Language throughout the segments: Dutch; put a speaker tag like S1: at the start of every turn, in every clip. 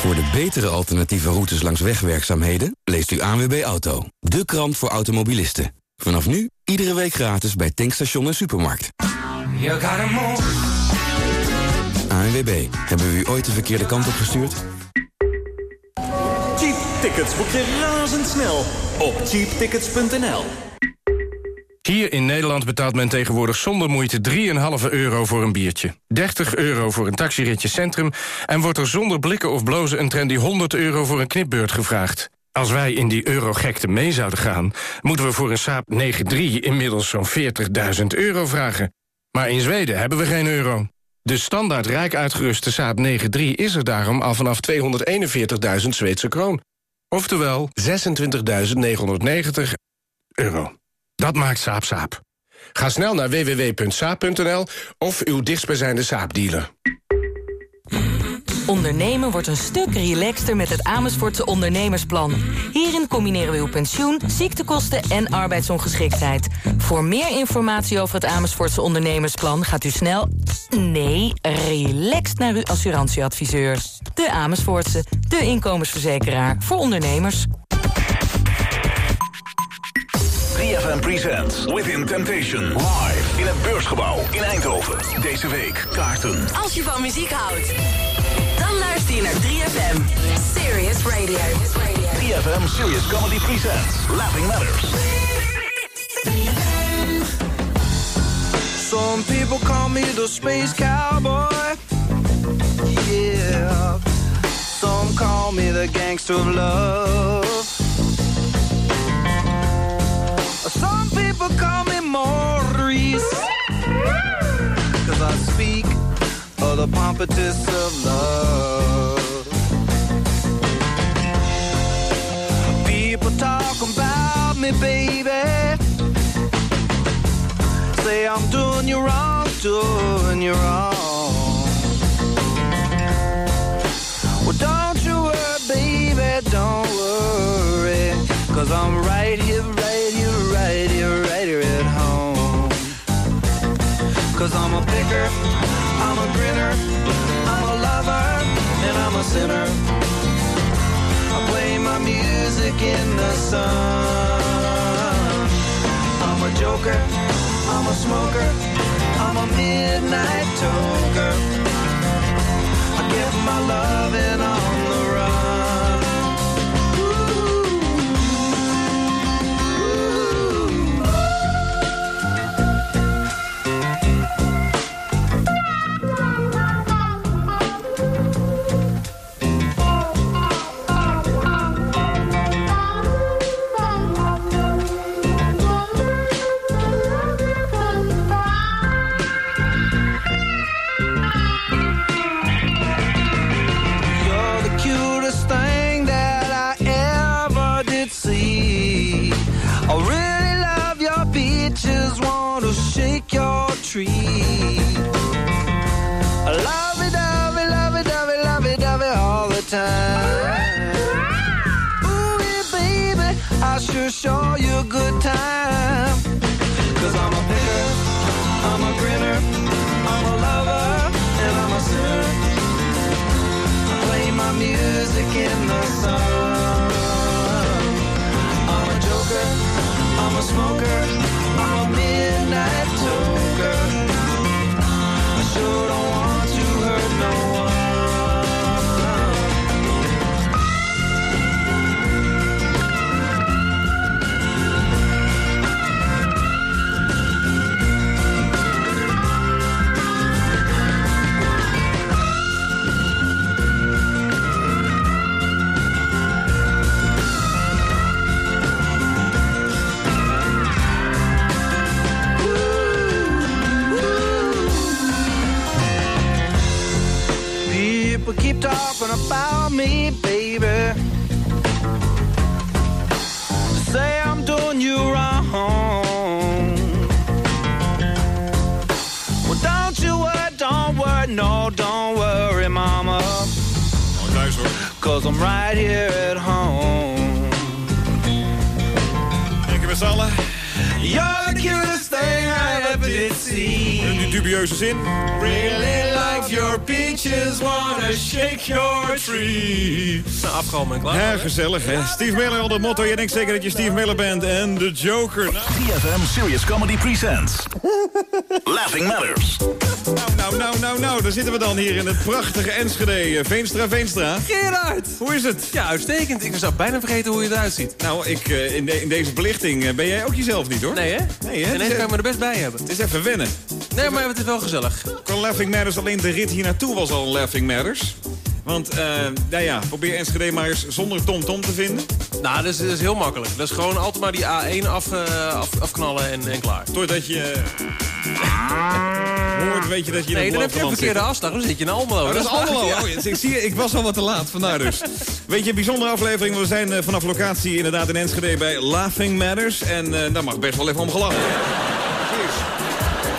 S1: Voor de betere alternatieve routes langs wegwerkzaamheden... leest u ANWB Auto, de krant voor automobilisten. Vanaf nu, iedere week gratis bij tankstation en supermarkt. ANWB, hebben we u ooit de verkeerde kant op gestuurd?
S2: Cheap tickets boek je razendsnel op cheaptickets.nl.
S3: Hier in Nederland betaalt men tegenwoordig zonder moeite 3,5 euro voor een biertje. 30 euro voor een taxiritje Centrum... en wordt er zonder blikken of blozen een trendy 100 euro voor een knipbeurt gevraagd. Als wij in die eurogekte mee zouden gaan... moeten we voor een Saab 9-3 inmiddels zo'n 40.000 euro vragen. Maar in Zweden hebben we geen euro. De standaard rijk uitgeruste Saab 9-3 is er daarom al vanaf 241.000 Zweedse kroon. Oftewel 26.990 euro. Dat maakt Saab Saab. Ga snel naar www.saab.nl of uw dichtstbijzijnde Saab-dealer.
S4: Ondernemen wordt een stuk relaxter met het Amersfoortse ondernemersplan. Hierin combineren we uw pensioen, ziektekosten en arbeidsongeschiktheid. Voor meer informatie over het Amersfoortse ondernemersplan... gaat u snel, nee, relaxed naar uw assurantieadviseur. De Amersfoortse, de inkomensverzekeraar voor ondernemers.
S5: 3FM Presents Within Temptation. Live in het Beursgebouw in Eindhoven. Deze week kaarten.
S6: Als je van muziek houdt, dan luister je naar 3FM. Serious Radio.
S5: 3FM Serious Comedy Presents Laughing Matters.
S7: Some people call me the space cowboy. Yeah. Some call me the gangster of love. People call me Maurice. Cause I speak of the pompatus of love. People talk about me, baby. Say I'm doing you wrong, doing you wrong. Well, don't you worry, baby, don't worry. Cause I'm right here, right Cause I'm a picker, I'm a grinner, I'm a lover, and I'm a sinner. I play my music in the sun. I'm a joker, I'm a smoker, I'm a midnight toker. I give my loving on the time. Ooh, yeah, baby, I sure show you a good time. Cause I'm a picker, I'm a grinner, I'm a lover, and I'm a sinner play my music in the sun. I'm a joker, I'm a smoker, People keep talking about me, baby. Say I'm doing you wrong. Well, don't you worry, don't worry, no, don't worry, mama.
S8: Oh, nice.
S7: Cause I'm right here at home.
S8: Je met z'n allen?
S7: You're the cutest thing I
S9: did see.
S8: En die dubieuze zin.
S9: Really like your peaches, wanna shake your tree.
S10: Nou, afgehaald en klaar.
S8: Ja, gezellig hè. Steve Miller al dat motto. Je denkt zeker dat je Steve Miller bent. En de Joker. Nou,
S5: 3FM Serious Comedy Presents. Laughing Matters.
S8: nou, nou, nou, nou, nou. Daar zitten we dan hier in het prachtige Enschede. Veenstra, Veenstra.
S10: Gerard!
S8: Hoe is het?
S10: Ja, uitstekend. Ik zou bijna vergeten hoe je eruit ziet.
S8: Nou, ik, eh, in, de- in deze belichting eh, ben jij ook jezelf niet hoor.
S10: Nee, hè?
S8: Nee, hè?
S10: En
S8: Het
S10: kan
S8: is,
S10: ik me er best bij hebben.
S8: Het is even wennen.
S10: Nee, maar het is wel gezellig.
S8: Qua Laughing Matters, alleen de rit hier naartoe was al Laughing Matters. Want, eh, nou ja, probeer Enschede maar eens zonder Tom Tom te vinden.
S10: Nou, dat is, dat is heel makkelijk. Dat is gewoon altijd maar die A1 af, eh, af, afknallen en, en klaar.
S8: Totdat je hoort, weet je dat je
S10: Nee, dan heb je een verkeerde
S8: zit.
S10: afslag. Dan zit je in Almelo.
S8: Oh, dat is allemaal.
S10: Ja.
S8: Oh, ik, zie, ik was al wat te laat, vandaar dus. Weet je, een bijzondere aflevering. We zijn eh, vanaf locatie inderdaad in Enschede bij Laughing Matters. En eh daar mag best wel even om gelachen.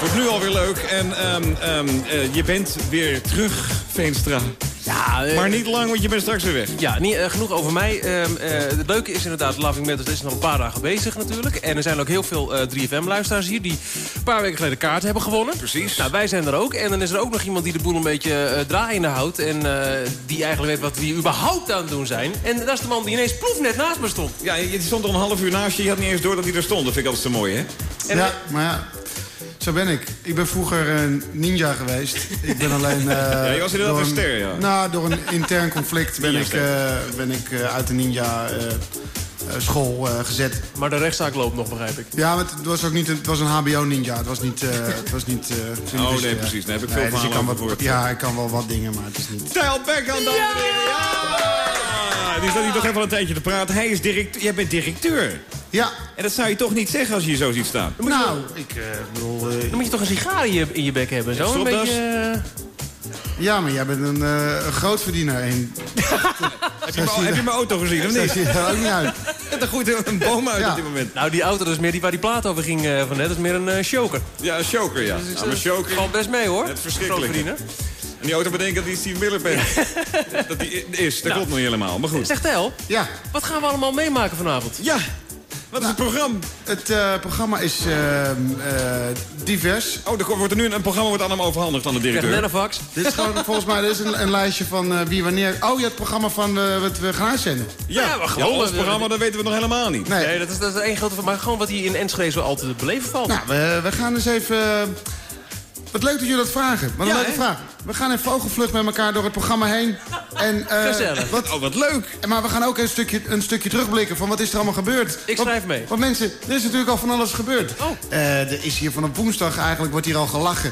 S8: Wordt nu alweer leuk. En ehm, ehm, eh, je bent weer terug, Veenstra.
S10: Ja, eh,
S8: Maar niet lang, want je bent straks weer weg.
S10: Ja, niet, eh, genoeg over mij. Ehm, eh, het leuke is inderdaad, Loving Matters is nog een paar dagen bezig natuurlijk. En er zijn ook heel veel eh, 3FM-luisteraars hier... die een paar weken geleden kaart hebben gewonnen.
S8: Precies.
S10: Nou, wij zijn er ook. En dan is er ook nog iemand die de boel een beetje eh, draaiende houdt... en eh, die eigenlijk weet wat we hier überhaupt aan het doen zijn. En dat is de man die ineens ploef net naast me stond.
S8: Ja, je je stond er een half uur naast je. Je had niet eens door dat hij er stond. Dat vind ik altijd zo mooi, hè?
S10: En
S11: ja, maar ja, zo ben ik. Ik ben vroeger een ninja geweest. Ik ben alleen... eh,
S8: Ja, je was inderdaad een ster, ja.
S11: Nou, door een intern conflict ben ik, eh, ben ik eh, uit de ninja school eh, gezet.
S10: Maar de rechtszaak loopt nog, begrijp ik.
S11: Ja, maar het was ook niet... een- Het was een hbo-ninja. Het was niet... eh, het was niet eh,
S8: Oh, nee,
S11: eh,
S8: precies. Daar heb ik
S11: nee,
S8: veel
S11: dus ik
S8: verhalen
S11: kan wat. Ja, ik kan wel wat dingen, maar het is niet...
S8: Tijl Beckham, dames en heren. Ja! Die staat hier toch even al een tijdje te praten. Hij is directeur. Jij bent directeur.
S11: Ja,
S8: En dat zou je toch niet zeggen als je je zo ziet staan?
S11: nou, ik eh, bedoel... eh,
S10: Dan moet je toch een sigaar in je, in je bek hebben. Zo een beetje...
S11: ja, maar jij bent een, eh, een grootverdiener. En
S8: Heb je, mijn- heb je mijn auto gezien, of niet?
S11: er ook niet uit.
S8: Er groeit een boom uit
S11: Ja.
S8: op dit moment.
S10: Nou, die auto dat is meer die waar die plaat over ging eh, van net. Dat is meer een eh choker.
S8: Ja, een choker, ja.
S10: Dus
S8: Ja, maar choker.
S10: Valt best mee, hoor.
S8: Het verschrikkelijk. En die auto bedenkt dat hij Steve Miller bent. dat die is, dat klopt nog niet helemaal. Maar goed.
S10: Zeg Tel,
S11: Ja,
S10: wat gaan we allemaal meemaken vanavond?
S8: Ja, wat is het programma?
S11: het eh, programma is eh, eh, divers.
S8: Oh, er wordt er nu een, een programma wordt aan hem overhandigd aan de directeur.
S10: Nanofax.
S11: Dit is gewoon volgens mij dit is een, een lijstje van eh, wie wanneer... Oh, ja, het programma van eh, wat we gaan uitzenden.
S8: Ja,
S10: Ja, maar
S8: ja,
S10: gewoon,
S8: ons
S10: eh,
S8: programma, dat weten we nog helemaal niet.
S11: Nee,
S10: Nee, dat is, dat is één grote... Maar gewoon wat hier in Enschede zo altijd te beleven valt.
S11: nou, we, we gaan eens even... wat leuk dat jullie dat vragen. Wat een
S8: Ja,
S11: leuke vraag. We gaan even vogelvlucht met elkaar door het programma heen. En, eh,
S10: Gezellig.
S11: Wat,
S8: Oh, wat leuk.
S11: maar we gaan ook een stukje, een stukje terugblikken van wat is er allemaal gebeurd.
S10: Ik
S11: Want-
S10: schrijf mee.
S11: Want mensen, er is natuurlijk al van alles gebeurd.
S10: Oh.
S11: Eh, er is hier vanaf woensdag eigenlijk, wordt hier al gelachen.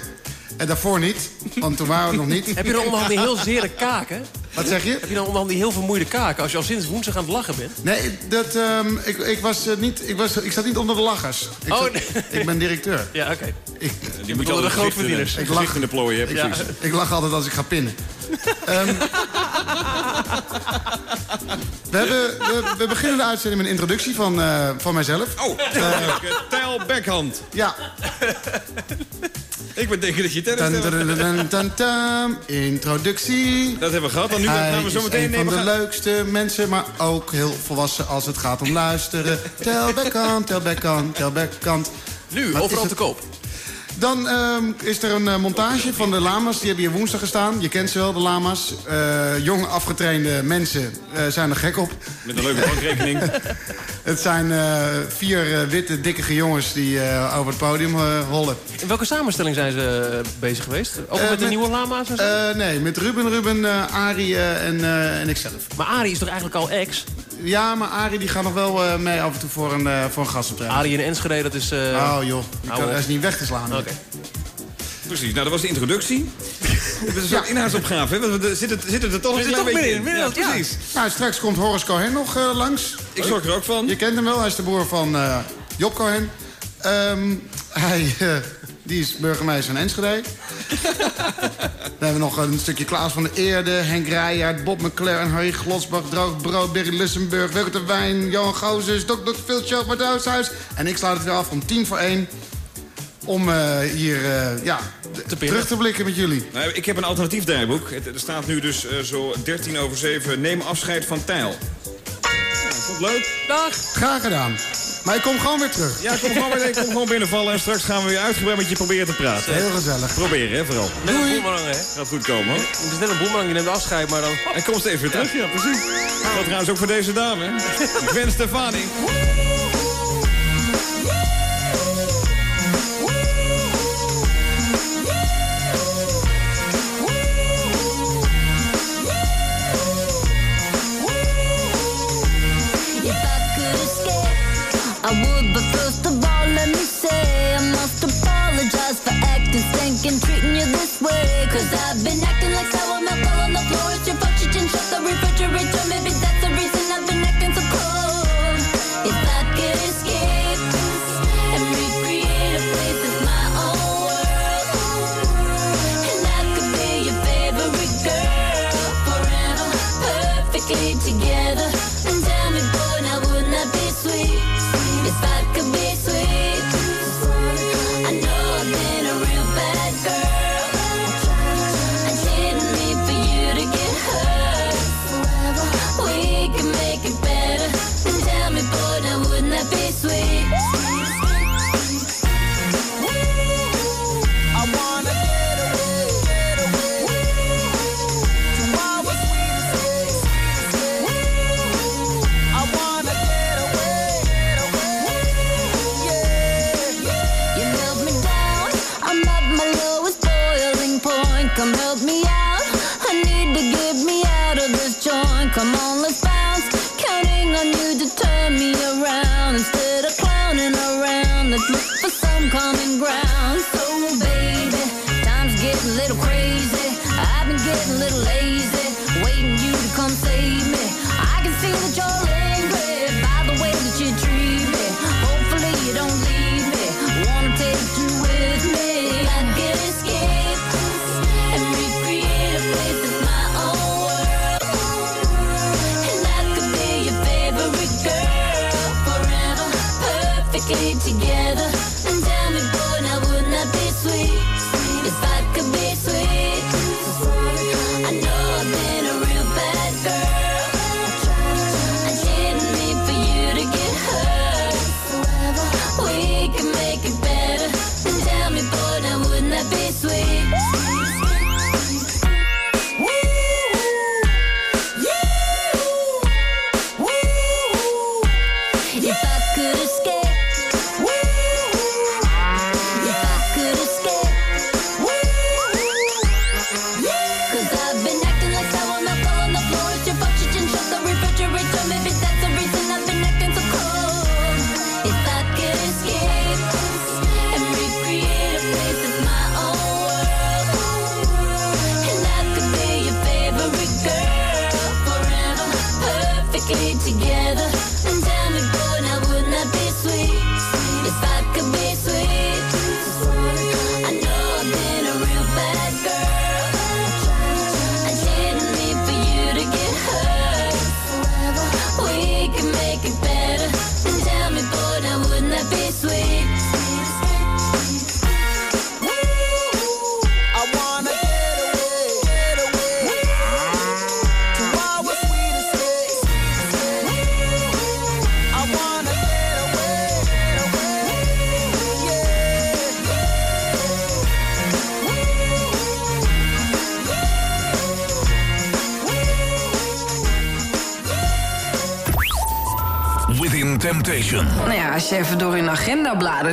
S11: En daarvoor niet, want toen waren we nog niet.
S10: Heb je dan onderhand die heel zere kaken?
S11: Wat zeg je?
S10: Heb je dan onderhand die heel vermoeide kaken als je al sinds woensdag aan het lachen bent?
S11: Nee, dat, ehm, ik, ik, was, eh, niet, ik, was, ik zat niet onder de lachers. Ik,
S10: Oh,
S11: zat-
S10: nee.
S11: ik ben directeur.
S10: Ja, oké.
S11: Ik,
S8: Die moet je
S10: onder de grootverdieners.
S8: Ik
S11: Ik
S8: lach in de plooien, hè,
S10: Ja.
S8: precies.
S11: ik lach altijd als ik ga pinnen. Ehm, we, hebben, we, we beginnen de uitzending met een introductie van, eh, van mijzelf.
S8: Oh, uh, Tijl Beckhand.
S11: Ja.
S8: Ik ben denken dat je tennis.
S11: Introductie.
S8: Dat hebben we gehad. Dan nu
S11: Hij
S8: gaan we zo
S11: is
S8: meteen
S11: een van de leukste mensen, maar ook heel volwassen als het gaat om luisteren. Tel Beckhand, tel Beckhand, tel Beckhand.
S10: Nu,
S11: Wat
S10: overal te koop.
S11: Dan ehm, is er een eh, montage van de lama's. Die hebben hier woensdag gestaan. Je kent ze wel, de lama's. Eh jong afgetrainde mensen eh, zijn er gek op.
S8: Met een leuke bankrekening.
S11: Het zijn eh, vier witte, dikke jongens die eh, over het podium hollen.
S10: In welke samenstelling zijn ze bezig geweest? Ook met de nieuwe lama's?
S11: Eh, nee, met Ruben, Ruben, eh Arie en, eh, en ikzelf.
S10: maar Arie is toch eigenlijk al ex?
S11: Ja, maar Arie die gaat nog wel eh, mee af en toe voor een, eh voor een gastoptreden.
S10: Arie in Enschede, dat is... eh,
S11: Oh joh, die kan, is niet weg te slaan.
S10: Oké.
S8: Precies, nou dat was de introductie. Dat is een soort inhoudsopgave, hè? Want we zitten, zitten er toch een
S10: zitten
S8: klein
S10: toch
S8: beetje
S10: in,
S8: Ja,
S10: ja.
S8: precies.
S11: Nou, straks komt Horace Cohen nog eh, langs.
S8: Ik zorg er ook van.
S11: Je kent hem wel, hij is de broer van eh, Job Cohen. Ehm, hij die is burgemeester in Enschede. Dan hebben we nog een stukje Klaas van der Eerde, Henk Rijkaard, Bob McLaren, Harry Glotsbach, Droog Brood, Berry Lussenburg, Wilke de Wijn, Johan Gozes, Dok Dok Viltje, Bart Huishuis. En ik sluit het weer af om tien voor één. Om eh, hier eh, ja, terug te blikken met jullie.
S8: Nou, ik heb een alternatief draaiboek. Het- Er staat nu dus eh, zo 13 over 7. Neem afscheid van Tijl. Nou, vond het leuk.
S10: Dag.
S11: Graag gedaan. Maar ik kom gewoon weer terug.
S8: Ja, ik kom gewoon, weer, ik kom gewoon binnenvallen en straks gaan we weer uitgebreid met je proberen te praten.
S11: Heel gezellig.
S8: Proberen, hè, vooral.
S10: Met een boemerang, hè?
S8: Gaat goed komen, hoor.
S10: Het is net een boemerang, je neemt afscheid, maar dan...
S8: En kom eens weer terug, ja, precies. Dat trouwens ook voor deze dame, hè. Gwen Stefani.
S12: thinking treating you this way. Cause I've been acting like
S13: someone.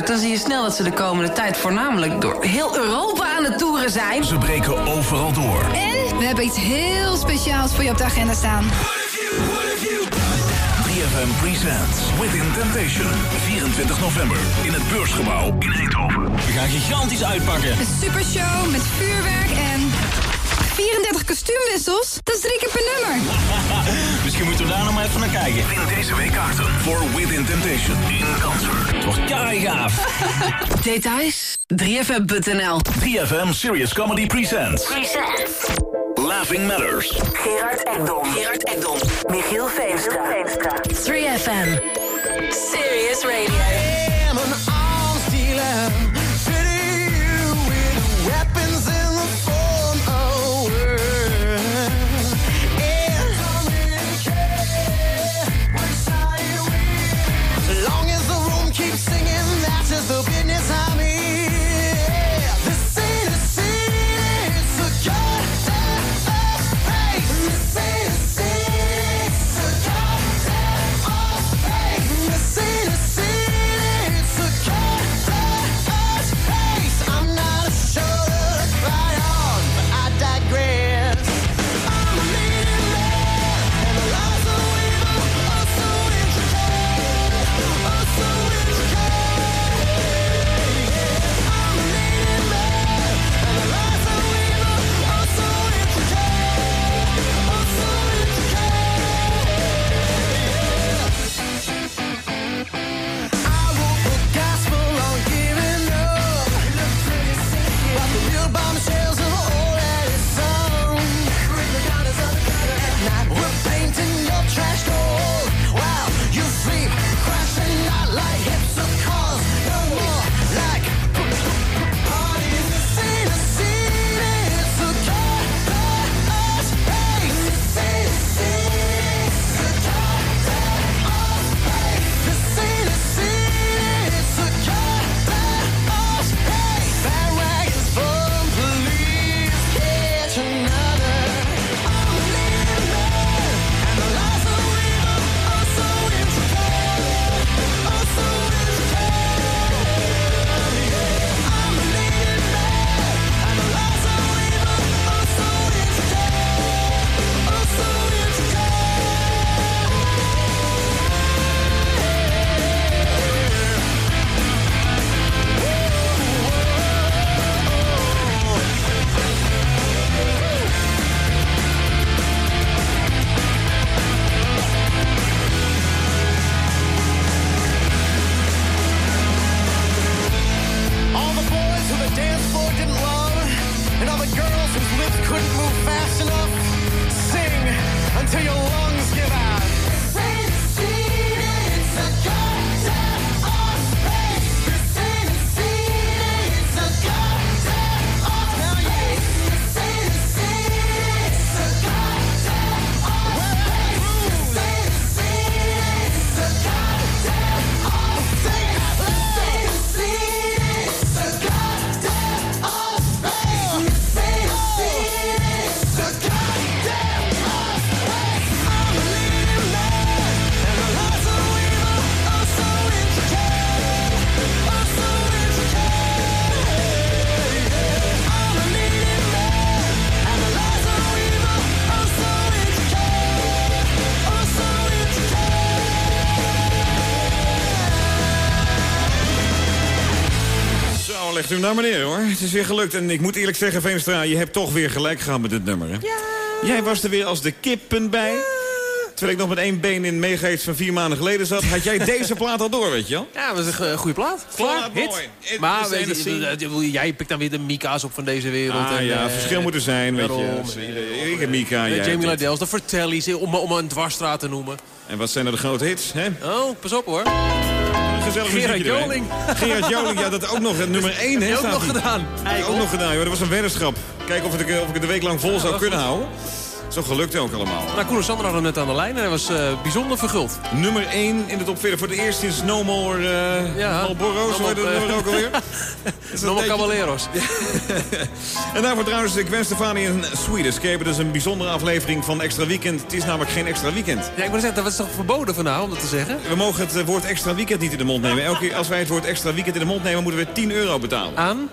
S13: dan zie je snel dat ze de komende tijd voornamelijk door heel Europa aan het toeren zijn.
S5: Ze breken overal door.
S14: En we hebben iets heel speciaals voor je op de agenda staan.
S5: DFM Presents Within Temptation. 24 november in het beursgebouw in Eindhoven. We gaan gigantisch uitpakken.
S14: Een supershow met vuurwerk en 34 kostuumwissels. Dat is drie keer per nummer.
S5: Je moeten we om even naar kijken. Win deze week kaarten voor Within Temptation in Concert. Toch wordt gaaf.
S13: Details? 3fm.nl
S5: 3FM Serious Comedy Presents.
S6: Presents.
S5: Laughing Matters.
S6: Gerard Ekdom. Gerard Ekdom. Michiel Veenstra. 3FM. Serious Radio.
S8: Zo, legt u hem naar meneer hoor. Het is weer gelukt. En ik moet eerlijk zeggen, Veenstra, je hebt toch weer gelijk gehad met dit nummer. Hè? Ja. Jij was er weer als de kippen bij. Terwijl ik nog met één been in meegeest van vier maanden geleden zat... had jij deze plaat al door, weet je wel?
S10: Ja, dat is een goede plaat. Klaar, hit.
S8: mooi.
S10: Maar weet je, jij pikt dan weer de Mika's op van deze wereld.
S8: Ah
S10: en,
S8: ja,
S10: eh,
S8: verschil moet er zijn, weet
S10: daarom.
S8: je. Ik heb Mika,
S10: Eh,
S8: jij
S10: Jamie. Liddell's, de Vertellies, om, om een dwarsstraat te noemen.
S8: En wat zijn er de grote hits, hè?
S10: Oh, pas op hoor.
S8: Gezellig
S10: Gerard. Joling.
S8: Gerard Joling, ja, dat ook nog. het Nummer 1, hè?
S10: Heb je ook nog gedaan.
S8: Ook nog gedaan, joh. Dat was een weddenschap. Kijken of, ik het de week lang vol zou kunnen houden. Zo gelukt ook allemaal.
S10: Nou, Koen en Sander hadden hem net aan de lijn en hij was eh, bijzonder verguld.
S8: Nummer 1 in de top 40. Voor het eerst sinds No More uh,
S10: Ja.
S8: Marlboro's,
S10: No More,
S8: dat nummer
S10: eh,
S8: ook alweer? Is dat
S10: Normal
S8: een beetje-
S10: Caballeros.
S8: En daarvoor trouwens de Gwen Stefani en Sweet Escape. Dat is een bijzondere aflevering van Extra Weekend. Het is namelijk geen extra weekend.
S10: Ja, ik moet zeggen, dat was toch verboden vandaag om dat te zeggen?
S8: We mogen het eh, woord extra weekend niet in de mond nemen. Elke keer als wij het woord extra weekend in de mond nemen, moeten we 10 euro betalen.
S10: Aan?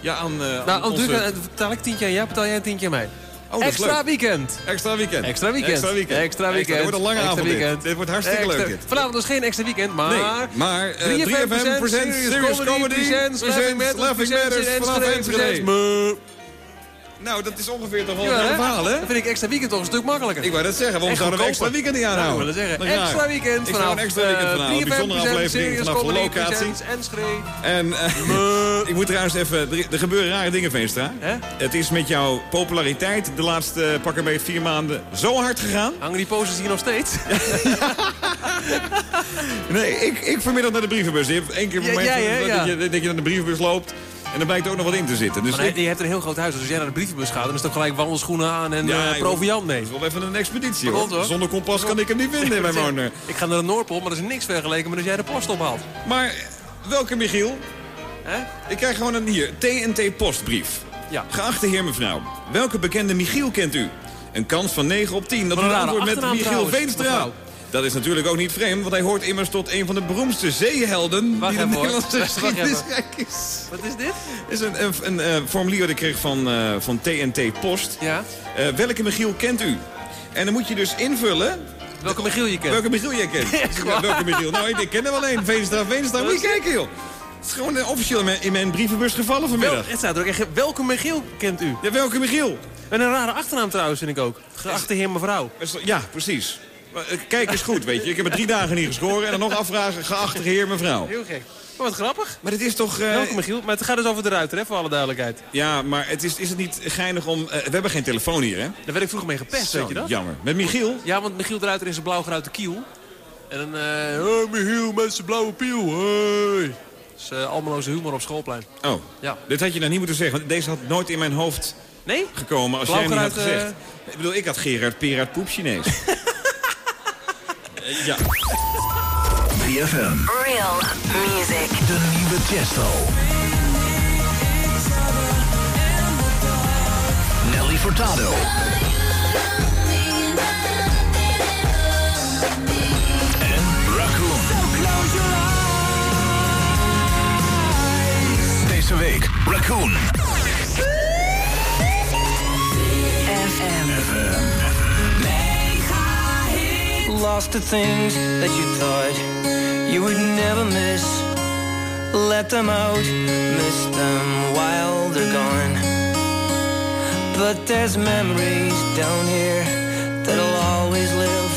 S8: Ja, aan, eh, aan
S10: Nou,
S8: onze...
S10: betaal ik tientje aan jou, betaal jij een tientje aan mij.
S8: Oh, dat
S10: Extra weekend.
S8: Extra weekend.
S10: Extra weekend.
S8: Extra weekend.
S10: Extra weekend.
S8: Dit wordt een lange
S10: Extra
S8: avond
S10: weekend.
S8: Dit wordt hartstikke
S10: Extra-
S8: leuk dit.
S10: Vanavond is geen extra weekend, maar...
S8: Nee, maar eh,
S10: 3FM
S8: 3FM
S10: presents
S8: presents Serious Comedy,
S10: presents
S8: presents
S10: Laughing Matters,
S8: vanaf
S10: Enschede.
S8: Nou, dat is ongeveer toch wel
S10: Ja,
S8: een verhaal, hè?
S10: Dan vind ik extra weekend toch een stuk makkelijker.
S8: Ik wou dat zeggen, waarom
S10: En
S8: zouden we extra weekend niet
S10: Nou,
S8: aanhouden?
S10: ik wil zeggen,
S8: Dat
S10: extra weekend
S8: Ik zou
S10: vanaf
S8: een extra weekend
S10: eh,
S8: vanavond.
S10: 3FM
S8: Bijzondere aflevering vanaf de
S10: Comedy,
S8: locatie.
S10: Enschede.
S8: En ik moet trouwens even... Er, gebeuren rare dingen, Veenstra.
S10: Hè?
S8: Het is met jouw populariteit de laatste pak een beetje vier maanden zo hard gegaan.
S10: Hangen die posters hier nog steeds?
S8: Nee, ik, ik vanmiddag naar de brievenbus. Je hebt één keer
S10: Ja,
S8: moment
S10: jij, hè?
S8: dat,
S10: Ja.
S8: je, dat je naar de brievenbus loopt... en dan blijkt ook nog wat in te zitten. Dus
S10: Maar
S8: ik-
S10: je hebt een heel groot huis. Dus als jij naar de brievenbus gaat, dan is het ook gelijk wandelschoenen aan en
S8: Ja,
S10: eh, proviant mee.
S8: Dat is wel even een expeditie, hoor.
S10: hoor.
S8: Zonder kompas kan ik hem niet vinden in mijn wonen.
S10: Ik ga naar de Noordpool, maar dat is niks vergeleken met als jij de post ophaalt.
S8: Maar welke Michiel?
S10: Hè?
S8: Ik krijg gewoon een hier, TNT postbrief.
S10: Ja.
S8: Geachte heer mevrouw, welke bekende Michiel kent u? Een kans van 9 op 10 dat u antwoordt met Michiel
S10: trouwens,
S8: Veenstra.
S10: mevrouw.
S8: Dat is natuurlijk ook niet vreemd, want hij hoort immers tot een van de beroemdste zeehelden
S10: Wacht
S8: die de. Nederlandse geschiedenis is.
S10: Wat is dit?
S8: is een, een, een, eh, formulier dat ik kreeg van, eh, van TNT Post.
S10: Ja.
S8: Eh, welke Michiel kent u? En dan moet je dus invullen
S10: Welke Michiel je kent?
S8: welke Michiel jij kent. Ja, welke Michiel? Nou, ik, ik ken er wel één. Veenstra, Veenstra. Moet je kijken, joh. Het is gewoon eh, officieel in mijn, brievenbus gevallen
S10: Wel,
S8: vanmiddag.
S10: het staat er ook echt, welke Michiel kent u?
S8: Ja, welke Michiel?
S10: En een rare achternaam trouwens, vind ik ook. Geachte heer mevrouw.
S8: Ja, precies. Eh, Kijk eens goed, weet je. Ik heb er drie dagen niet gescoren en dan nog afvragen, geachte heer, mevrouw.
S10: Heel gek. Maar wat grappig.
S8: Maar het is toch...
S10: Welke Michiel? Maar het gaat dus over de ruiter, hè, voor alle duidelijkheid.
S8: ja, maar het is, is het niet geinig om... we hebben geen telefoon hier, hè?
S10: Daar werd ik vroeger mee gepest,
S8: Zo,
S10: weet je dat?
S8: Jammer. Met Michiel?
S10: Ja, want Michiel de Ruiter in zijn blauwgeruite kiel. En dan, hey, Michiel met zijn blauwe piel, hey. Is eh, almeloze humor op schoolplein.
S8: Oh,
S10: Ja.
S8: dit had je nou niet moeten zeggen. Want deze had nooit in mijn hoofd
S10: Nee?
S8: gekomen als jij hem niet had
S10: Blauwgeruit,
S8: gezegd. Ik bedoel, ik had Gerard Peraard Poep Chinees. Eh, ja.
S5: 3FM.
S6: Real music.
S5: De nieuwe Tiesto. Nelly Furtado. Deze week Raccoon.
S7: Lost the things that you thought you would never miss. Let them out, miss them while they're gone. But there's memories down here that'll always live.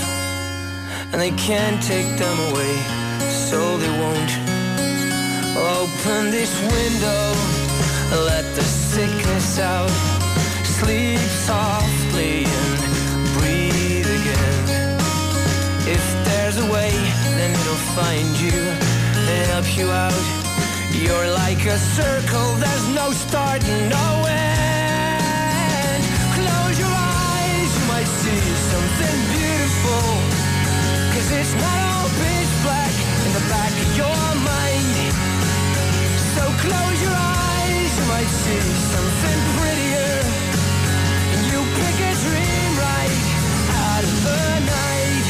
S7: And they can't take them away, so they won't. Open this window, let the sickness out. Sleep softly and breathe again. If there's a way, then it'll find you and help you out. You're like a circle, there's no start, no end. Close your eyes, you might see something beautiful. Cause it's not close your eyes, you might see something prettier. And you pick a dream right out of the night.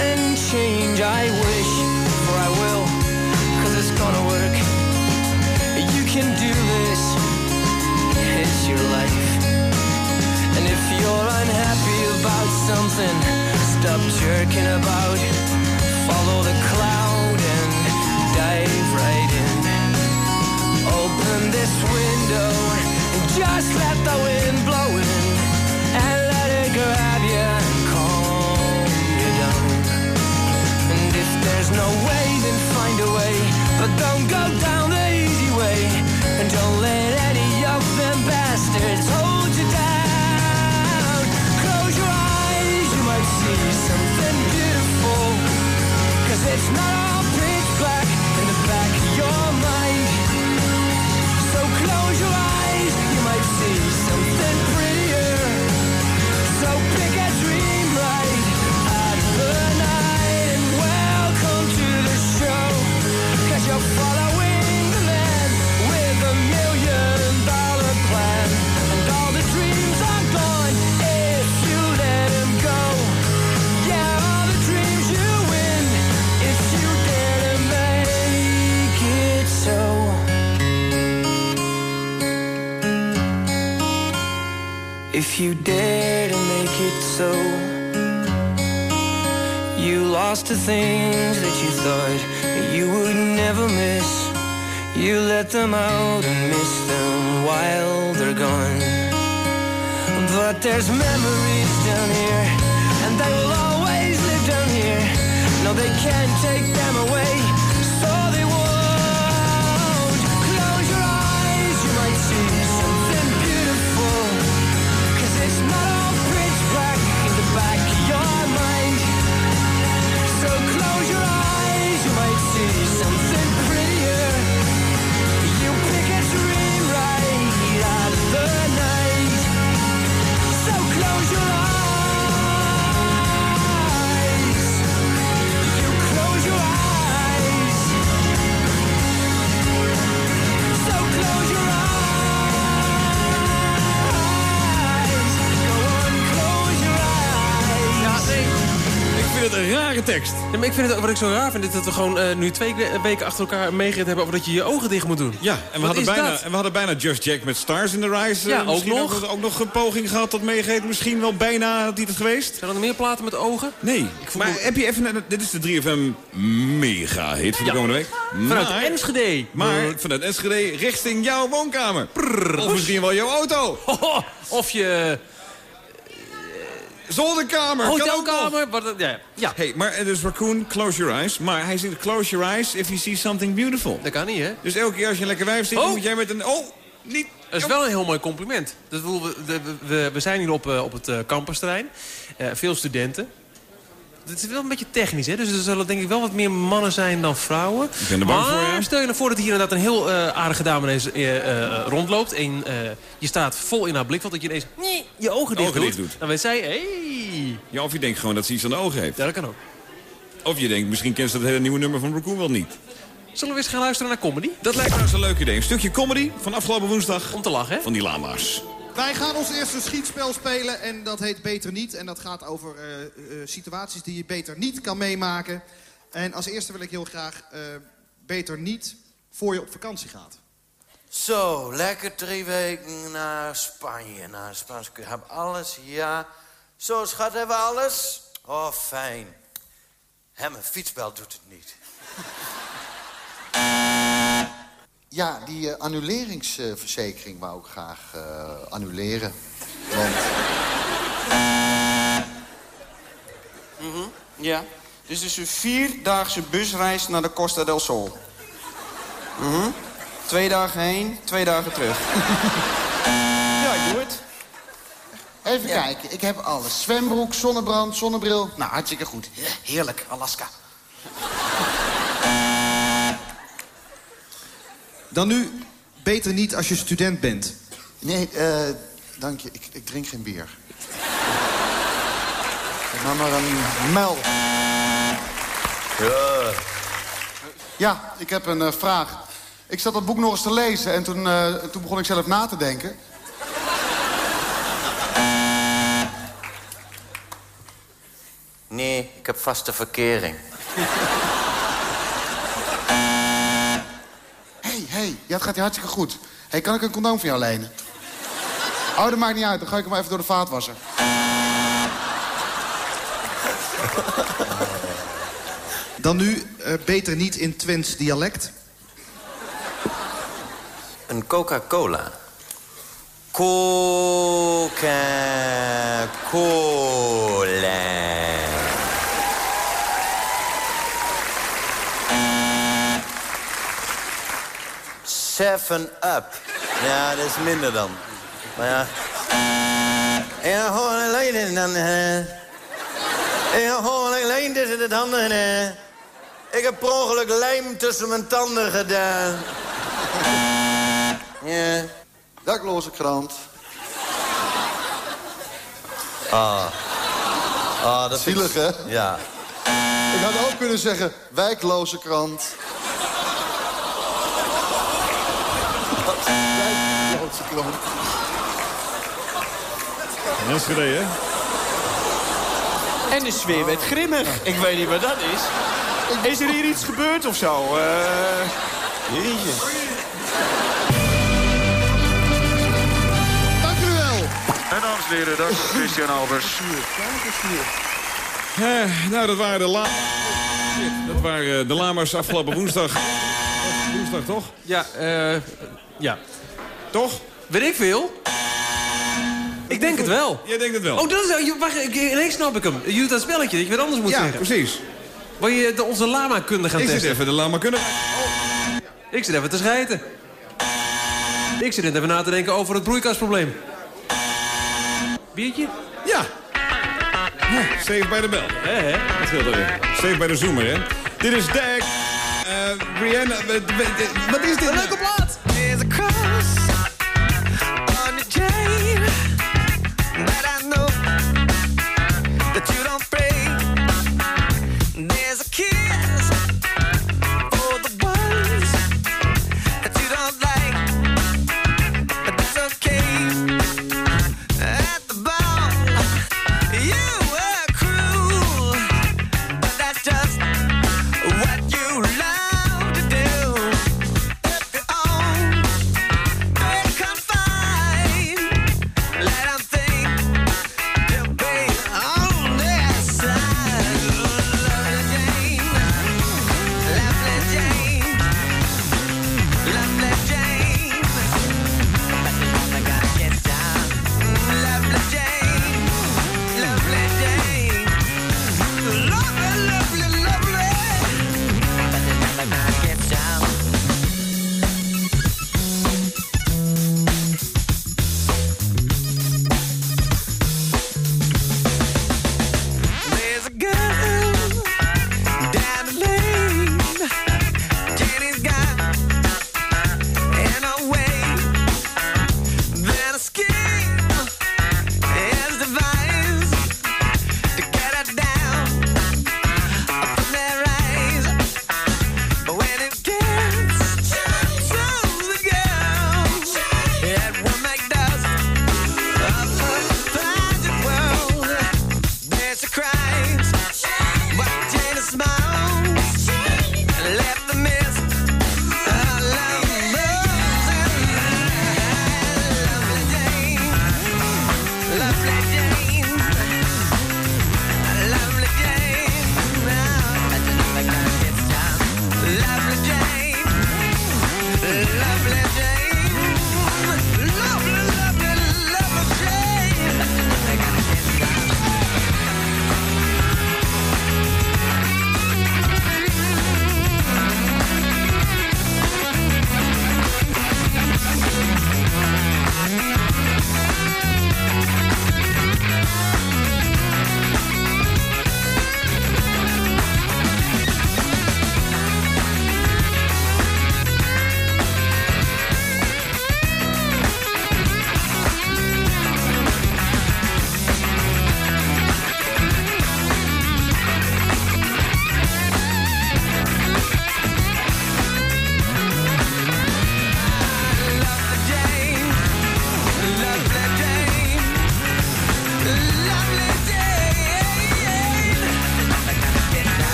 S7: And change, I wish, for I will, cause it's gonna work. You can do this, it's your life. And if you're unhappy about something, stop jerking about. Follow the cloud and dive this window and just let the wind blow in. And let it grab you and calm you down. And if there's no way, then find a way. But don't go down the easy way. And don't let any of them bastards hold you down. Close your eyes, you might see something beautiful. Cause it's not if you dare to make it so. If you dare to make it so, you lost the things that you thought you would never miss. You let them out and miss them while they're gone. But there's memories down here, and they will always live down here. No, they can't take them away,
S10: Ja, maar ik vind het, wat ik zo raar vind, is dat we gewoon eh, nu twee we- weken achter elkaar meegereden hebben over dat je je ogen dicht moet doen.
S8: Ja, en we,
S10: Wat
S8: hadden bijna,
S10: dat?
S8: en we hadden bijna Just Jack met Stars in the Rise. eh,
S10: Ja, ook
S8: misschien
S10: nog.
S8: Ook, ook nog een poging gehad tot meegeeft. Misschien wel bijna had hij het geweest.
S10: Zijn er nog meer platen met ogen?
S8: Nee. Maar heb je even... Dit is de 3FM mega hit voor de
S10: Ja.
S8: komende week.
S10: Vanuit
S8: Maar-
S10: Enschede.
S8: Maar vanuit Enschede richting jouw woonkamer. of misschien wel jouw auto.
S10: Of je
S8: Zolderkamer. kan ook nog.
S10: hotelkamer. Wat, ja, ja,
S8: Hey, maar het is Raccoon, close your eyes. Maar hij zegt close your eyes if you see something beautiful.
S10: dat kan niet, hè?
S8: Dus elke keer als je een lekker wijf ziet, dan
S10: Oh.
S8: moet jij met een... Oh, niet...
S10: Dat is wel een heel mooi compliment. We, de- we, we zijn hier op, eh, op het eh, campusterrein. Eh, veel studenten. Het is wel een beetje technisch, hè? dus er zullen denk ik wel wat meer mannen zijn dan vrouwen.
S8: Ik ben er bang
S10: maar
S8: voor, ja.
S10: stel je nou voor dat hier inderdaad een heel eh, aardige dame ineens eh, eh, rondloopt... en je staat vol in haar blikveld, dat je ineens nee, je ogen dicht,
S8: Ogen
S10: doet,
S8: dicht doet.
S10: Dan weet zij, hey.
S8: Ja, of je denkt gewoon dat ze iets aan de ogen heeft.
S10: Ja, dat kan ook.
S8: Of je denkt, misschien kent ze het hele nieuwe nummer van Raccoon wel niet.
S10: Zullen we eens gaan luisteren naar comedy?
S8: Dat lijkt me nou zo'n leuk idee. Een stukje comedy van afgelopen woensdag.
S10: Om te lachen, hè?
S8: Van die lama's.
S15: Wij gaan ons eerste schietspel spelen en dat heet Beter Niet. En dat gaat over eh, eh, situaties die je beter niet kan meemaken. En als eerste wil ik heel graag eh, beter niet voor je op vakantie gaat.
S16: Zo, lekker drie weken naar Spanje. Naar Spanje. Ik heb alles, ja. Zo, schat, hebben we alles? Oh, fijn. Hé, mijn fietsbel doet het niet.
S17: Ja, die eh, annuleringsverzekering wou ik graag eh, annuleren. Want
S18: Mhm, Ja. Dus het is een vierdaagse busreis naar de Costa del Sol. Mhm. Twee dagen heen, twee dagen terug. ja, ik doe het.
S17: even kijken, ik heb alles. Zwembroek, zonnebrand, zonnebril. Nou, hartstikke goed.
S18: Heerlijk, Alaska.
S15: Dan nu beter niet als je student bent.
S17: Nee, eh, dank je. Ik, ik drink geen bier. Nou maar een mel.
S16: Ja.
S17: Ja, ik heb een eh, vraag. Ik zat dat boek nog eens te lezen en toen, eh, toen begon ik zelf na te denken.
S16: Nee, ik heb vaste verkering.
S17: Hé, ja, het gaat je hartstikke goed. hey, kan ik een condoom van jou lenen? Oh, dat maakt niet uit. Dan ga ik hem even door de vaatwasser.
S15: Dan nu eh, beter niet in Twents dialect.
S16: Een Coca-Cola. Coca-Cola. Seven Up. Ja, dat is minder dan. Maar ja. Ja, gewoon alleen dan. eh. Ja, gewoon alleen tussen de tanden. eh. Ik heb per ongeluk lijm tussen mijn tanden gedaan. Ja.
S17: Dakloze krant.
S16: Ah. Ah, dat ik-
S17: Zielig, hè?
S16: Ja.
S17: Ik had ook kunnen zeggen, wijkloze krant. Krant.
S8: Enschede, hè?
S9: En de sfeer werd grimmig. Ik weet niet wat dat is. Is er hier iets gebeurd of zo? Eh jeetje.
S17: Dank u wel.
S19: En dames en heren, dat is Christian Albers.
S8: Eh, nou, dat waren de la... Dat waren de lamers afgelopen woensdag. Woensdag, toch?
S10: Ja, eh... ja.
S8: Toch?
S10: Weet ik veel? Ik denk het wel.
S8: Jij denkt het wel.
S10: Oh, dat is... Wacht, ik, ineens snap ik hem. Je doet dat spelletje dat je wat anders moet
S8: ja,
S10: zeggen.
S8: precies.
S10: Waar je de, onze lama-kunde gaan
S8: Ik zit
S10: testen.
S8: even de lama kunnen.
S10: Ik zit even te schijten. Ik zit net even na te denken over het broeikasprobleem. Biertje?
S8: Ja. Save bij de bel.
S10: Hè, hè?
S8: Dat scheelt. Save bij de zoomer, hè. Dit is Dak. Eh Brianna, wat, wat- wat is dit? Een leuke
S10: plaat.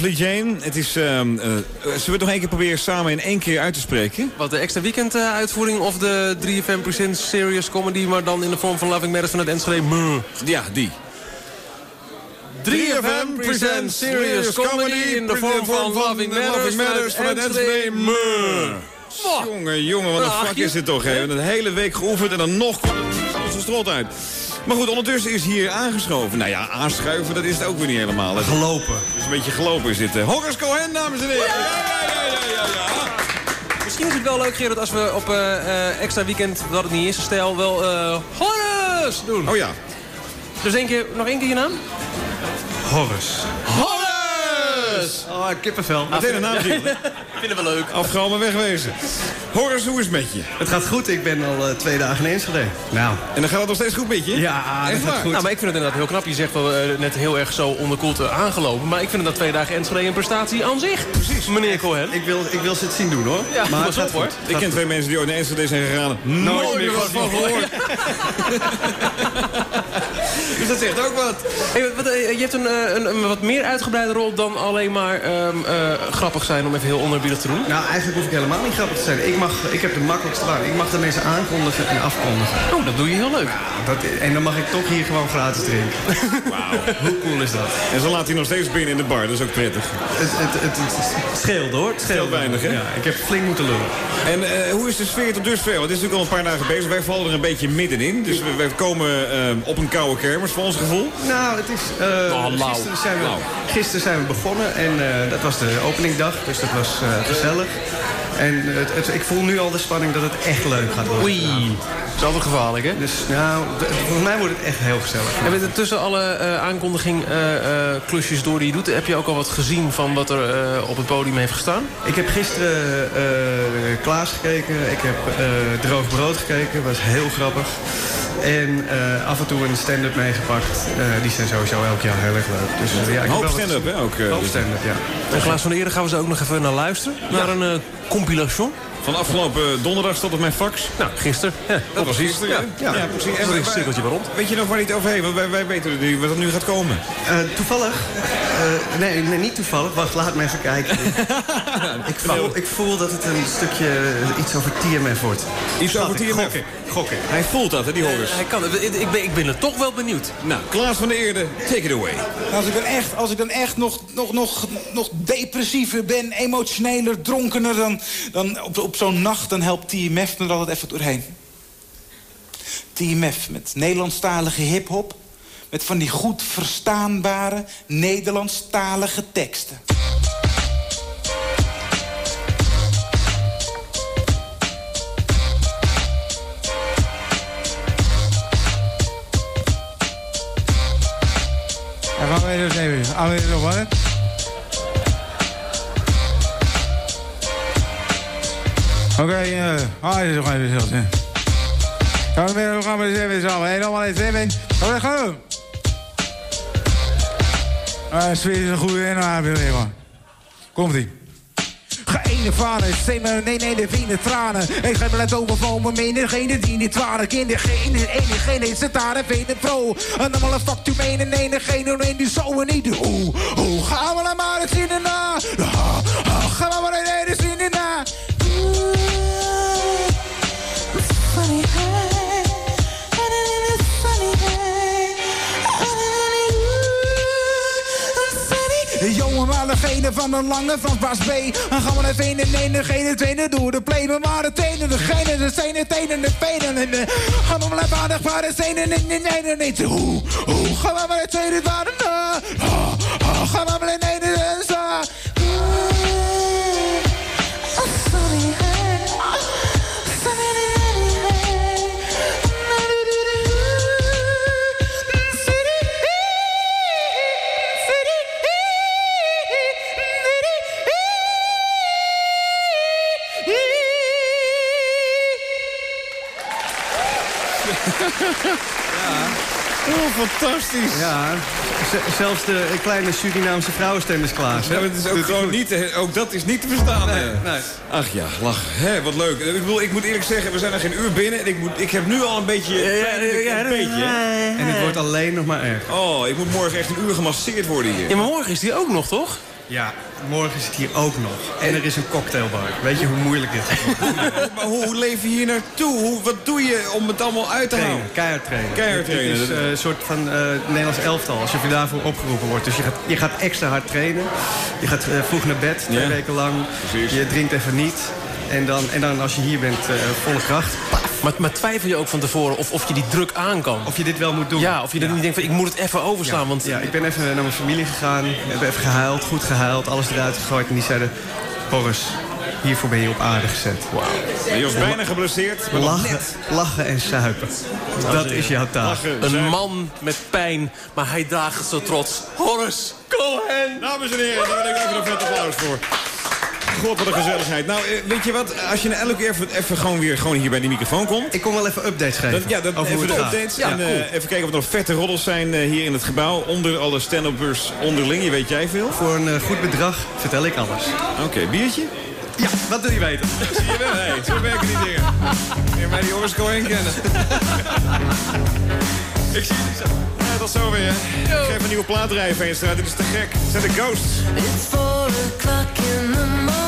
S8: Lovely Jane. Het is, um, uh, zullen we nog één keer proberen samen in één keer uit te spreken?
S10: Wat, de extra weekend eh, uitvoering of de 3FM Presents Serious Comedy... maar dan in de vorm van Loving Matters van het Enschede?
S8: Ja, die.
S10: 3FM presents Serious Comedy in de vorm van Loving Matters, van het Enschede.
S8: Jongen, jongen, wat een vak is dit toch. We hebben een hele week geoefend en dan nog onze strot uit. Maar goed, ondertussen is hier aangeschoven. Nou ja, aanschuiven, dat is het ook weer niet helemaal.
S10: Gelopen.
S8: Dus een beetje gelopen is dit. Horace Cohen, dames en heren. Ja, ja, ja, ja, ja.
S10: Misschien is het wel leuk, Gerard, als we op eh, eh, extra weekend, wat het niet is, stijl, wel uh, doen.
S8: Oh ja.
S10: Dus één keer, nog één keer je naam?
S3: Horace.
S10: Oh, kippenvel.
S8: Meteen een naam.
S10: Vinden we leuk.
S8: Afgehouden wegwezen. Horus, hoe is het met je?
S20: Het gaat goed. Ik ben al eh, twee dagen in Enschede. Nou.
S8: En dan gaat het nog steeds goed met je?
S20: Ja,
S8: Echt
S20: dat
S8: gaat
S20: goed.
S10: Nou, maar ik vind het inderdaad heel knap. Je zegt wel eh, net heel erg zo onderkoeld aangelopen. Maar ik vind dat twee dagen Enschede een prestatie aan zich. Precies. Meneer Cohen.
S20: Ik wil, ik wil ze het zien doen, hoor.
S10: Ja,
S20: maar het gaat
S10: hoor.
S8: Ik ken twee mensen die ooit naar Enschede zijn gegaan. Nooit meer wat van gehoord. Dus dat zegt ook wat.
S10: Hey, wat eh, je hebt eh, een, een, wat meer uitgebreide rol dan alleen maar ehm, eh, grappig zijn... om even heel onherbiedig te doen.
S20: Nou, eigenlijk hoef ik helemaal niet grappig te zijn. Ik, mag, ik heb de makkelijkste baan. Ik mag de mensen aankondigen en afkondigen.
S10: Oh, dat doe je heel leuk.
S20: Ja, dat, en dan mag ik toch hier gewoon gratis drinken.
S8: Wauw,
S20: hoe cool is dat?
S8: En ze laat hij nog steeds binnen in de bar, dat is ook prettig.
S20: Het, het, het, scheelt hoor. Het scheelt
S8: weinig, hè?
S20: Ja, ik heb flink moeten lullen.
S8: En hoe is de sfeer tot dusver? Want het is natuurlijk al een paar dagen bezig. Wij vallen er een beetje middenin. Dus we, komen ehm, op een koude kermis voor ons gevoel.
S20: Nou, het is...
S8: lauw.
S20: gisteren, zijn we,
S8: Lauw.
S20: gisteren zijn we begonnen en eh, dat was de openingdag. Dus dat was eh, gezellig. En het, het- ik voel nu al de spanning dat het echt leuk gaat worden.
S10: Oei, dat is altijd gevaarlijk, hè?
S20: Dus nou, volgens mij wordt het echt heel gezellig.
S10: En met, tussen alle eh, aankondiging klusjes door die je doet... heb je ook al wat gezien van wat er op het podium heeft gestaan?
S20: Ik heb gisteren Klaas gekeken. Ik heb Droog Brood gekeken. was heel grappig. En eh, af en toe een stand-up meegepakt. Eh, die zijn sowieso elk jaar heel erg leuk. Dus, eh, ja, ik heb
S8: Hoop stand-up, hè, ook,
S20: Hoop stand-up, ja.
S10: En Klaas van der Eerder gaan we ze ook nog even naar luisteren. Naar een eh, compilation.
S8: Van afgelopen donderdag stond op mijn fax.
S10: Nou, gisteren. Ja,
S8: Dat was gisteren, ja.
S10: Ja,
S8: Ja, precies.
S10: En
S8: En
S10: een cirkeltje waar rond.
S8: Weet je nog waar hij het over heeft? Want wij, wij weten nu wat er nu gaat komen.
S20: Eh, toevallig? Eh, nee, nee, niet toevallig. Wacht, laat me even kijken. ik, voel, ik voel dat het een stukje eh, iets over TMF wordt.
S8: Iets
S20: Schat
S8: over TMF.
S20: Gokken, gokken.
S8: Hij voelt dat, hè, die horrors.
S10: Hij kan het. Ik ben, ik ben er toch wel benieuwd.
S8: Nou, Klaas van der Eerde, take it away.
S21: Als ik dan echt, als ik dan echt nog, nog, nog, nog depressiever ben, emotioneler, dronkener... dan, dan op, op zo'n nacht, dan helpt TMF me er altijd even doorheen. TMF met Nederlandstalige hiphop... met van die goed verstaanbare Nederlandstalige teksten.
S22: Ja, gaan we eens even. Eens nog wat? Oké, eh, ah, dit is nog even stil. Gaan we weer, gaan we eens even samen. Hé, allemaal eens even. Gaan we gaan. Ah, sfeer is een goede en aanbewegung. Komt-ie. Geëne vader, zemen, nee, nee, de vine tranen. Ik ga me over van me mee, degene die niet waren. Kinder, geen, ene, geen, het daar, vene pro. En dan wel een meen, en ene, geen, en die zo en niet hoe. Hoe gaan van de lange van Bas B. Dan gaan we naar ene, nee, degene, tweede, door de play. We de tenen, degene, de stenen, tenen, de penen. En de gaan we maar aardig waar de stenen, nee, nee, nee, nee. Hoe, hoe gaan we maar de tweede, waar de? Ha, ha, Gaan we maar de
S8: fantastisch.
S20: Ja, zelfs de kleine Surinaamse vrouwenstem is klaar.
S8: Ja, het is ook gewoon niet, te- ook dat is niet te verstaan.
S20: Nee,
S8: eh.
S20: nee.
S8: Ach ja, lachen. Hè, wat leuk. Ik, bedoel, ik moet eerlijk zeggen, we zijn er geen uur binnen. En ik, moet, ik heb nu al een beetje... ik- een beetje.
S20: En het wordt alleen nog maar erg.
S8: Oh, ik moet morgen echt een uur gemasseerd worden hier.
S10: Ja, maar morgen is die ook nog, toch?
S20: Ja, morgen zit hier ook nog. En er is een cocktailbar. Weet je hoe moeilijk dit is?
S8: maar hoe, hoe leef je hier naartoe? Hoe, wat doe je om het allemaal uit te
S20: Trainen,
S8: houden?
S20: keihard trainen.
S8: Keihard trainen.
S20: Is eh, een soort van eh, Nederlands elftal, alsof je daarvoor opgeroepen wordt. Dus je gaat, je gaat extra hard trainen. Je gaat eh, vroeg naar bed, twee
S8: Ja.
S20: weken lang.
S8: Precies.
S20: Je drinkt even niet. En dan, en dan als je hier bent, eh, volle kracht.
S10: Maar, maar twijfel je ook van tevoren of, of je die druk aan kan?
S20: Of je dit wel moet doen.
S10: Ja, of je dan niet denkt van ik moet het even overslaan.
S20: Ja,
S10: Want
S20: ja, ik ben even naar mijn familie gegaan. Heb even gehuild, goed gehuild, alles eruit gegooid. En die zeiden, Boris, hiervoor ben je op aarde gezet.
S8: Je was bijna geblesseerd, maar
S20: Lachen,
S8: net.
S20: lachen en suipen. Dat is jouw taak.
S8: Lachen,
S10: een
S8: zuipen.
S10: man met pijn, maar hij draagt het zo trots. Horace Cohen!
S8: Dames en heren, daar wil ik even een vet applaus voor god, wat de gezelligheid. Nou, eh, weet je wat? Als je nou elke keer even, even gewoon weer gewoon hier bij die microfoon komt.
S20: Ik kom wel even updates geven.
S8: Ja, dat,
S20: over
S8: even de updates. En, eh, even kijken of er nog vette roddels zijn eh, hier in het gebouw. Onder alle stand-upers onderling. Je weet jij veel?
S20: Voor een goed bedrag vertel ik alles.
S8: Oké, biertje?
S20: Ja, wat wil je weten?
S8: Ik zie je wel, We Hey, zo werken die dingen. Meer mij die jongens gewoon kennen. ik zie het zo. Zo weer. Ik geef een nieuwe plaat straat. Dit is te gek. Zet de Ghosts.
S7: It's four o'clock in the morning.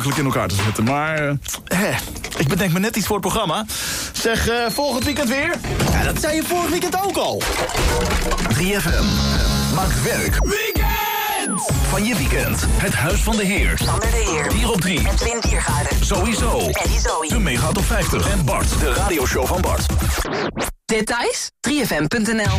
S23: makkelijk in elkaar te zetten. Maar eh, ik bedenk me net iets voor het programma. Zeg, eh, volgend weekend weer? Ja, dat zei je vorig weekend ook al.
S5: 3FM. Eh, Maak werk.
S6: Weekend!
S5: Van je weekend. Het Huis van de Heer.
S6: Van de Heer.
S5: Hier op 3.
S6: En Twintiergaarden.
S5: Sowieso.
S6: En Zoe.
S5: De Mega op 50. En Bart. De radioshow van Bart.
S6: Details? 3FM.nl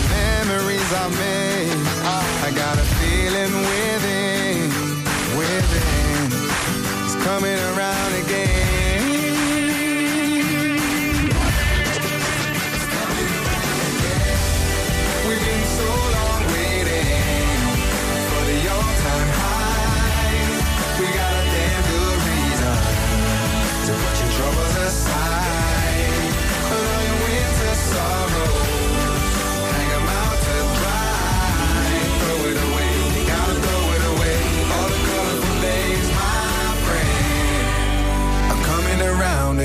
S24: plans I made. I, I got a feeling within, within. It's coming around again.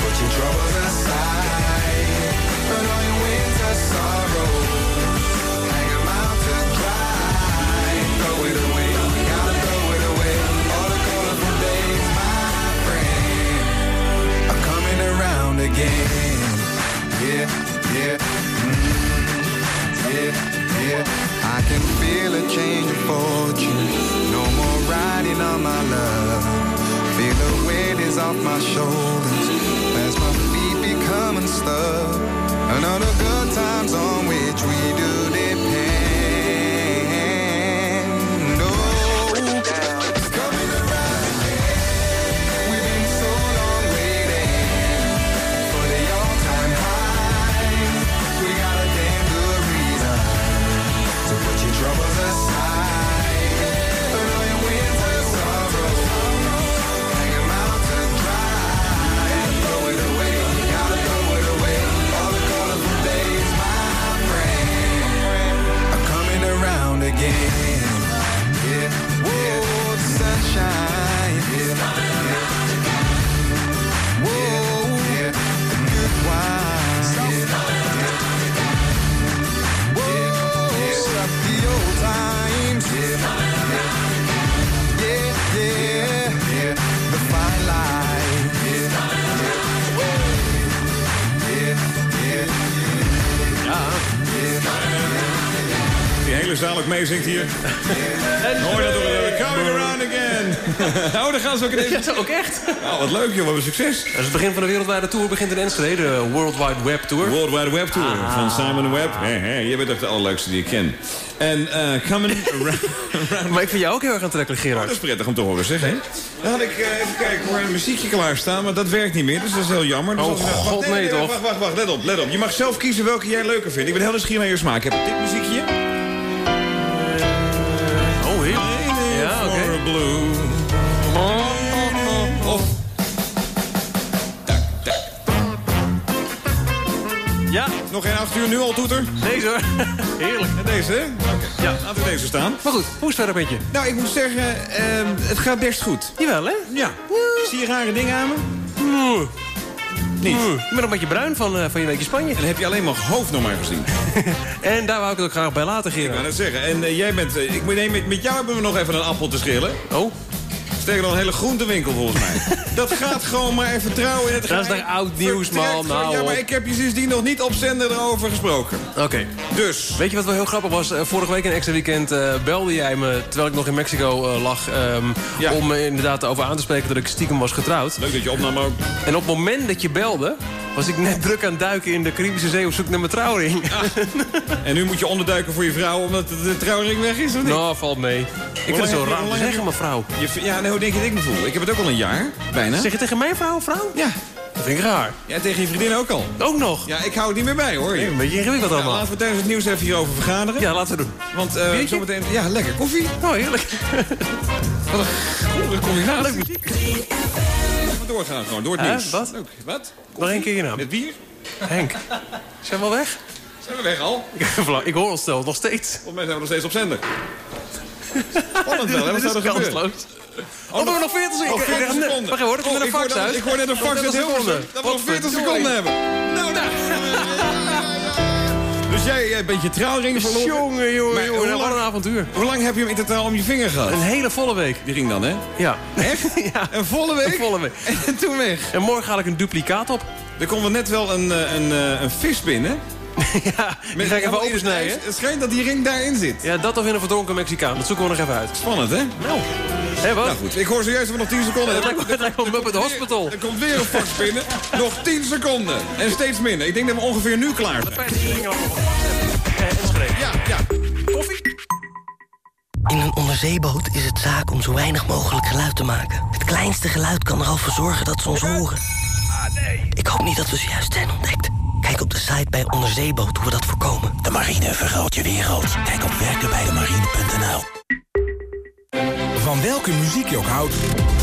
S24: Your troubles aside. Put all your winter sorrows, hang 'em out to dry. Throw it away, gotta throw it away. All the colorful days, my friend, are coming around again. Yeah, yeah, mm, yeah, yeah. I can feel a change of fortune. No more riding on my love. Feel the weight is off my shoulders my feet become unstuck. Another good times on which
S8: Nou, wat een succes.
S10: Dat is het begin van de wereldwijde tour begint in Enschede. De World Wide Web Tour.
S8: World Wide Web Tour
S10: Ah.
S8: van Simon Webb. Hé, hé, je bent echt de allerleukste die ik ken. En eh coming around...
S10: Maar ik vind jou ook heel erg aantrekkelijk, Gerard.
S8: Dat is prettig om te horen, zeg. Hè? Dan had ik eh, even kijken voor een muziekje klaarstaan, maar dat werkt niet meer, dus dat is heel jammer. Dus
S10: Oh, god, nee, toch?
S8: Wacht, wacht, wacht, let op, let op. Je mag zelf kiezen welke jij leuker vindt. Ik ben heel nieuwsgierig naar je smaak. Heb ik dit muziekje?
S10: Oh, heel. Ja,
S8: blue. Nog geen acht uur, nu al toeter?
S10: Deze hoor. Heerlijk.
S8: En deze, hè? Oké, ja. laten we deze staan.
S10: Maar goed, hoe is het verder met je?
S8: Nou, ik moet zeggen, ehm, het gaat best goed.
S10: Jawel, hè?
S8: Ja. Zie je rare dingen aan me? Niet.
S10: Je bent nog een beetje bruin van, eh, van je weekje Spanje.
S8: En dan heb je alleen maar hoofd nog maar gezien.
S10: En daar wou ik het ook graag bij laten,
S8: Ik wou
S10: Gerard.
S8: net zeggen. En eh, jij bent... eh, ik moet, nee, met, met jou hebben we nog even een appel te schillen.
S10: Oh,
S8: Sterker nog, een hele groentewinkel volgens mij. dat gaat gewoon maar even trouwen in het
S10: Dat is toch oud nieuws, man? Nou,
S8: ja, maar ik heb je sindsdien nog niet op zender erover gesproken.
S10: oké.
S8: Dus...
S10: Weet je wat wel heel grappig was? Eh, vorige week in extra weekend eh, belde jij me, terwijl ik nog in Mexico eh, lag... ehm,
S8: Ja.
S10: om me inderdaad over aan te spreken dat ik stiekem was getrouwd.
S8: Leuk dat je opnam ook.
S10: En op het moment dat je belde, was ik net druk aan het duiken in de Caribische Zee op zoek naar mijn trouwring.
S8: En nu moet je onderduiken voor je vrouw omdat de, trouwring weg is, of niet?
S10: nou, valt mee. Ik vind het zo raar te zeggen, mevrouw.
S8: Je, ja, nee, hoe denk je dat ik me voel? Ik heb het ook al een jaar, bijna.
S10: Zeg je tegen mijn vrouw, vrouw?
S8: Ja.
S10: Dat vind ik raar.
S8: Ja, tegen je vriendin ook al.
S10: Ook nog?
S8: Ja, ik hou het niet meer bij, hoor.
S10: Nee, een beetje ingewikkeld allemaal.
S8: laten we tijdens het nieuws even hierover vergaderen.
S10: Ja, laten we doen.
S8: Want
S10: Biertje?
S8: zometeen... Ja, lekker. Koffie.
S10: Oh, heerlijk.
S8: Wat een gore combinatie. Doorgaan gewoon, door het nieuws.
S10: Wat?
S8: Leuk. Wat?
S10: Nog één keer je naam.
S8: Met bier?
S10: Henk. Zijn we al weg?
S8: Zijn we weg al?
S10: Ik, hoor ons nog steeds.
S8: Volgens mij zijn we nog steeds op zender. Spannend wel, hè? Wat zou
S10: is
S8: er gebeuren?
S10: kansloos. Oh, nog, nog 40 seconden.
S8: Oh,
S10: Ik- ik-
S8: 40
S10: ik-
S8: seconden.
S10: Wacht hoor, komt
S8: Oh,
S10: een fax uit.
S8: Ik hoor net een fax uit
S10: 30
S8: Hilversum. Dat we nog 40
S10: Potverdorie.
S8: seconden hebben. Nou, nou. Dus jij, jij bent je trouwring verloren.
S10: Jongen, jongen, jongen.
S8: hoe lang-
S10: een avontuur.
S8: Hoe lang heb je hem in totaal om je vinger gehad?
S10: Een hele volle week.
S8: Die ging dan, hè?
S10: Ja.
S8: Echt?
S10: ja.
S8: Een volle week?
S10: Een volle week.
S8: En toen weg.
S10: En morgen haal ik een duplicaat op.
S8: Er komt net wel een, eh, een, eh, een vis binnen.
S10: ja, die ga ik even opensnijden.
S8: Het schijnt dat die ring daarin zit.
S10: Ja, dat of in een verdronken Mexicaan. Dat zoeken we nog even uit.
S8: Spannend, hè?
S10: Nou. Hé, wat?
S8: Nou goed, ik hoor zojuist dat we nog 10 seconden
S10: Het
S8: hebben.
S10: lijkt, het lijkt wel Muppet Hospital.
S8: Er komt weer een fax binnen. Nog 10 seconden. En steeds minder. Ik denk dat we ongeveer nu klaar zijn. Ja, ja.
S25: In een onderzeeboot is het zaak om zo weinig mogelijk geluid te maken. Het kleinste geluid kan er al voor zorgen dat ze ons horen. Ik hoop niet dat we ze juist zijn ontdekt. Kijk op de site bij Onderzeeboot hoe we dat voorkomen.
S26: De marine vergroot je wereld. Kijk op werkenbijdemarine.nl
S27: Van welke muziek je ook houdt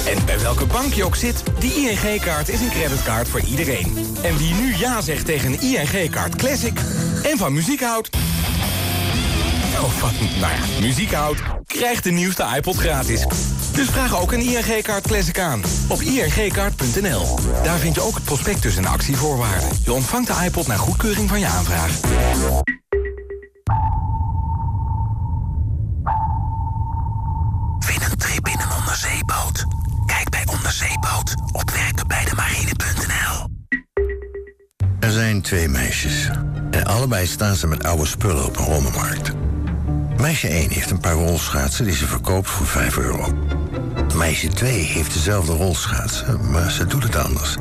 S27: en bij welke bank je ook zit... die ING-kaart is een creditcard voor iedereen. En wie nu ja zegt tegen een ING-kaart Classic en van muziek houdt... van, nou ja, muziek houdt, krijgt de nieuwste iPod gratis. Dus vraag ook een ING-kaart Classic aan op ingkaart.nl. Daar vind je ook het prospectus en de actievoorwaarden. Je ontvangt de iPod naar goedkeuring van je aanvraag.
S26: Onderzeeboot. Kijk bij Onderzeeboot op werkenbijdemarine.nl
S28: Er zijn twee meisjes. En allebei staan ze met oude spullen op een rommelmarkt. Meisje 1 heeft een paar rolschaatsen die ze verkoopt voor 5 euro. Meisje 2 heeft dezelfde rolschaatsen, maar ze doet het anders.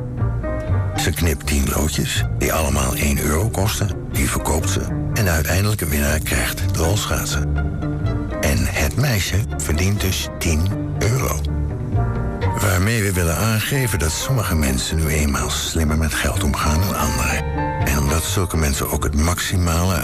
S28: Ze knipt 10 loodjes, die allemaal 1 euro kosten. Die verkoopt ze. En de uiteindelijke winnaar krijgt de rolschaatsen. En het meisje verdient dus 10 euro. Waarmee we willen aangeven dat sommige mensen nu eenmaal slimmer met geld omgaan dan anderen. En omdat zulke mensen ook het maximale